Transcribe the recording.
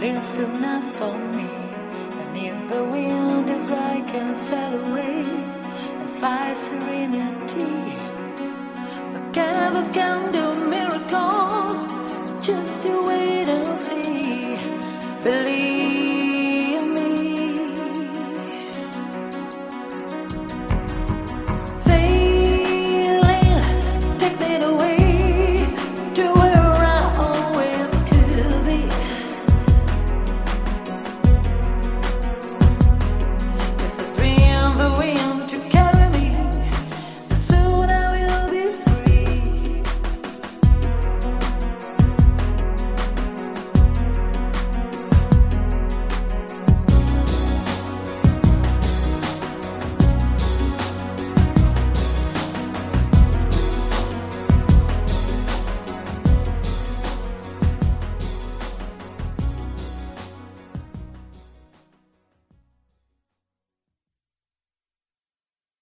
Listen up for me. And if the wind is right, can sail away and find serenity. The canvas can do.